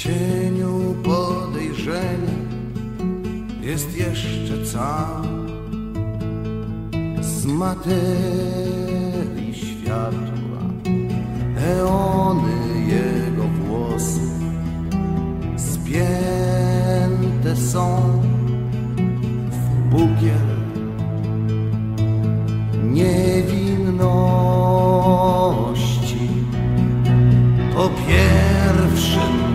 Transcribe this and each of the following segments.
cieniu podejrzenia jest jeszcze cały z materii światła. Eony jego włosy spięte są w bukiel niewinności. Po pierwszym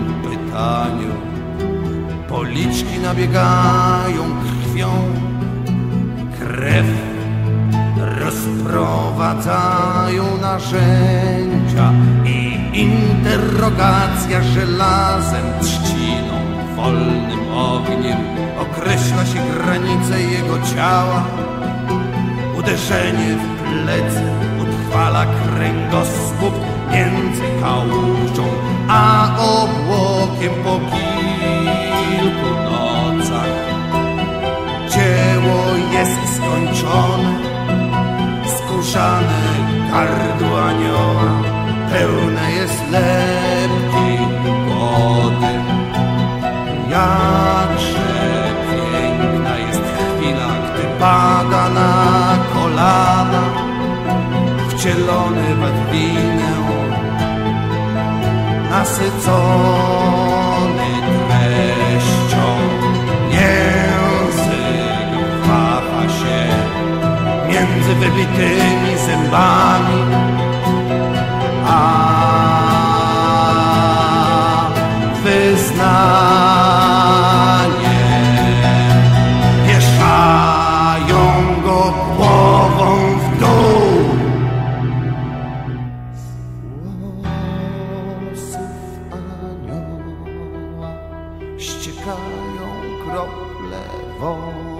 policzki nabiegają krwią, krew rozprowadzają narzędzia i interrogacja żelazem, trzciną, wolnym ogniem określa się granice jego ciała. Uderzenie w plecy utrwala kręgosłup skórzane gardło anioła, pełne jest lepkiej wody. Jakże piękna jest chwila, gdy pada na kolana, wcielony we winę, nasycony między wybitymi zębami, a wyznanie wieszają go głową w dół. Włosów anioła ściekają krople tworzą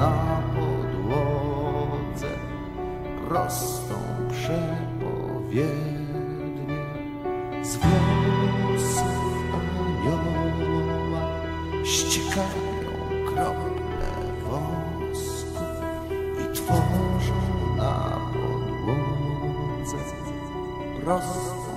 na podłodze prostą przepowiednię z włosów anioła ściekają krople wosku i tworzą na podłodze prostą